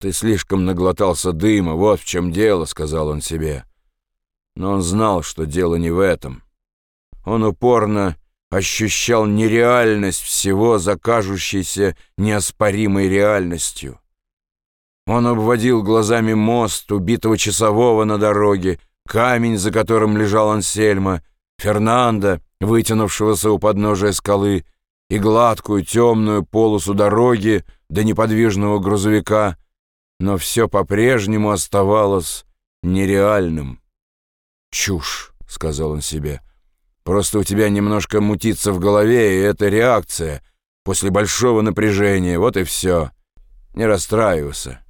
«Ты слишком наглотался дыма, вот в чем дело», — сказал он себе. Но он знал, что дело не в этом. Он упорно ощущал нереальность всего за кажущейся неоспоримой реальностью. Он обводил глазами мост, убитого часового на дороге, камень, за которым лежал Ансельма, Фернанда, вытянувшегося у подножия скалы, и гладкую темную полосу дороги до неподвижного грузовика, но все по-прежнему оставалось нереальным. «Чушь», — сказал он себе, — «просто у тебя немножко мутится в голове, и это реакция после большого напряжения, вот и все. Не расстраивайся».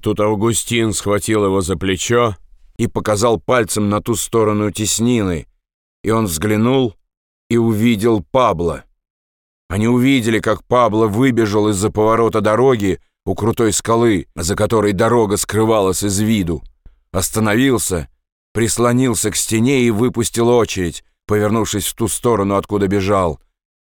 Тут Августин схватил его за плечо и показал пальцем на ту сторону теснины, и он взглянул и увидел Пабло. Они увидели, как Пабло выбежал из-за поворота дороги у крутой скалы, за которой дорога скрывалась из виду. Остановился, прислонился к стене и выпустил очередь, повернувшись в ту сторону, откуда бежал.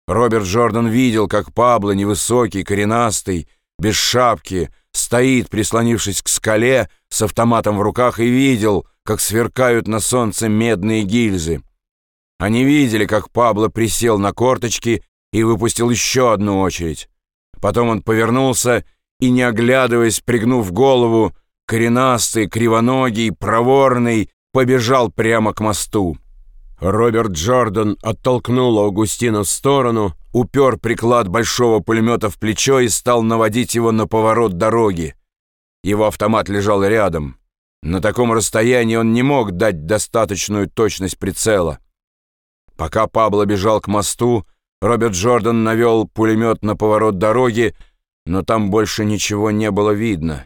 Роберт Джордан видел, как Пабло, невысокий, коренастый, без шапки, стоит, прислонившись к скале, с автоматом в руках, и видел, как сверкают на солнце медные гильзы. Они видели, как Пабло присел на корточки и выпустил еще одну очередь. Потом он повернулся и, не оглядываясь, пригнув голову, коренастый, кривоногий, проворный, побежал прямо к мосту. Роберт Джордан оттолкнул Аугустина в сторону, упер приклад большого пулемета в плечо и стал наводить его на поворот дороги. Его автомат лежал рядом. На таком расстоянии он не мог дать достаточную точность прицела. Пока Пабло бежал к мосту, Роберт Джордан навел пулемет на поворот дороги, но там больше ничего не было видно.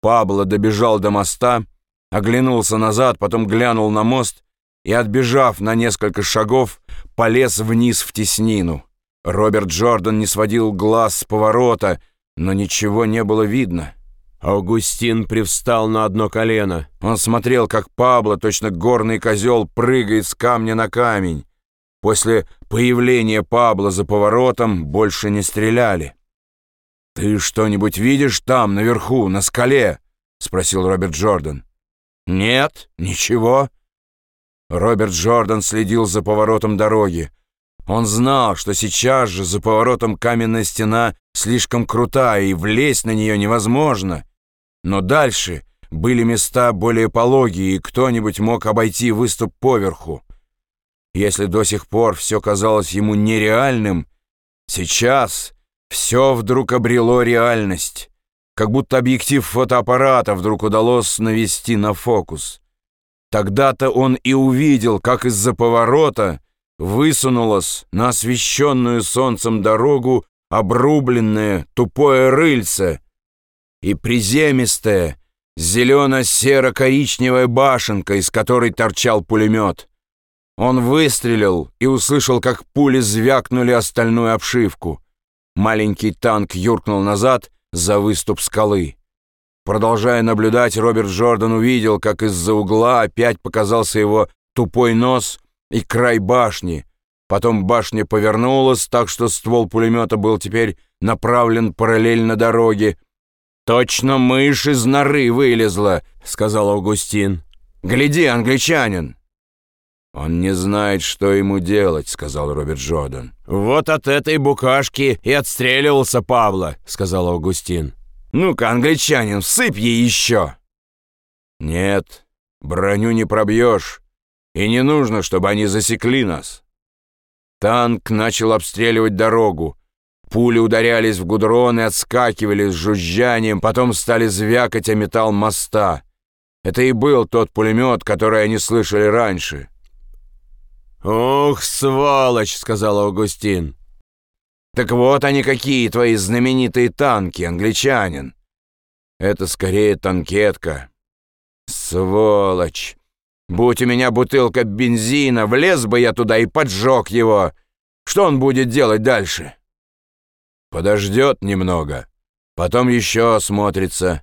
Пабло добежал до моста, оглянулся назад, потом глянул на мост и, отбежав на несколько шагов, полез вниз в теснину. Роберт Джордан не сводил глаз с поворота, но ничего не было видно. Аугустин привстал на одно колено. Он смотрел, как Пабло, точно горный козел, прыгает с камня на камень. После появления Пабло за поворотом больше не стреляли. «Ты что-нибудь видишь там, наверху, на скале?» — спросил Роберт Джордан. «Нет, ничего». Роберт Джордан следил за поворотом дороги. Он знал, что сейчас же за поворотом каменная стена слишком крутая, и влезть на нее невозможно. Но дальше были места более пологие, и кто-нибудь мог обойти выступ поверху. Если до сих пор все казалось ему нереальным, сейчас все вдруг обрело реальность, как будто объектив фотоаппарата вдруг удалось навести на фокус. Тогда-то он и увидел, как из-за поворота высунулось на освещенную солнцем дорогу обрубленное тупое рыльце и приземистая зелено-серо-коричневая башенка, из которой торчал пулемет. Он выстрелил и услышал, как пули звякнули остальную обшивку. Маленький танк юркнул назад за выступ скалы. Продолжая наблюдать, Роберт Джордан увидел, как из-за угла опять показался его тупой нос и край башни. Потом башня повернулась, так что ствол пулемета был теперь направлен параллельно дороге. «Точно мышь из норы вылезла», — сказал Августин. «Гляди, англичанин!» «Он не знает, что ему делать», — сказал Роберт Джордан. «Вот от этой букашки и отстреливался Павло», — сказал Августин. «Ну-ка, англичанин, всыпь ей еще!» «Нет, броню не пробьешь, и не нужно, чтобы они засекли нас». Танк начал обстреливать дорогу. Пули ударялись в гудрон и отскакивали с жужжанием, потом стали звякать о металл моста. Это и был тот пулемет, который они слышали раньше. «Ух, сволочь!» — сказал Августин. «Так вот они какие, твои знаменитые танки, англичанин!» «Это скорее танкетка». «Сволочь! Будь у меня бутылка бензина, влез бы я туда и поджег его. Что он будет делать дальше?» «Подождет немного, потом еще осмотрится».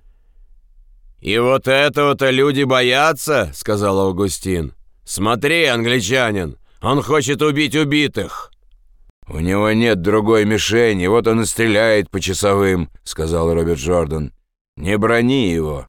«И вот этого-то люди боятся», — сказал Августин. «Смотри, англичанин, он хочет убить убитых!» «У него нет другой мишени, вот он и стреляет по часовым», — сказал Роберт Джордан. Не брони его.